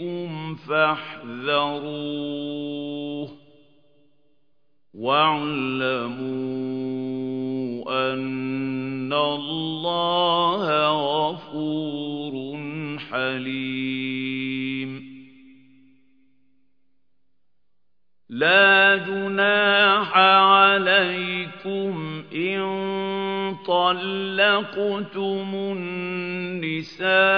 أَنفُسِكُمْ فَاحْذَرُوهُ ۚ وَاعْلَمُوا أَنَّ اللَّهَ غَفُورٌ حَلِيمٌ. لَا جُنَاحَ عَلَيْكُمْ إِن طَلَّقْتُمُ النِّسَاءَ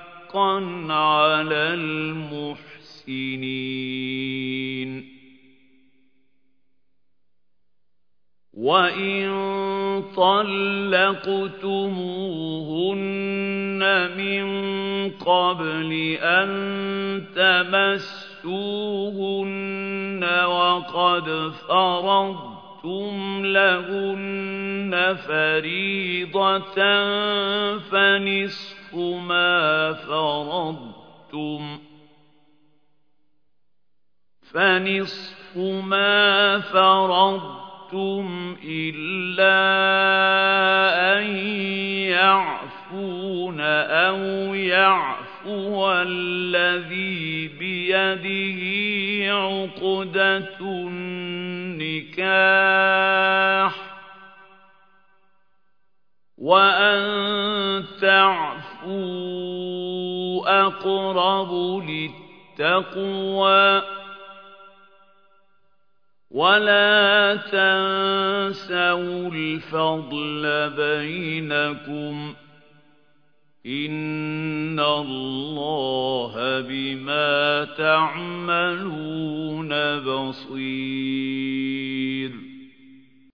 عَلَى الْمُحْسِنِينَ. وَإِن طَلَّقْتُمُوهُنَّ مِن قَبْلِ أَن تَمَسُّوهُنَّ وَقَدْ فَرَضْتُمْ لَهُنَّ فَرِيضَةً فَنِصْفُ مَا فَرَضْتُمْ فَنِصْفُ مَا فَرَضْتُمْ إِلَّا أَن يَعْفُونَ أَوْ يَعْفُوَ الَّذِي بِيَدِهِ عُقْدَةُ النِّكَاحِ ۚ وَأَن تَعْفُوا أَقْرَبُ لِلتَّقْوَىٰ ۚ. وَلَا تَنسَوُا الْفَضْلَ بَيْنَكُمْ ۚ. إِنَّ اللَّهَ بِمَا تَعْمَلُونَ بَصِيرٌ.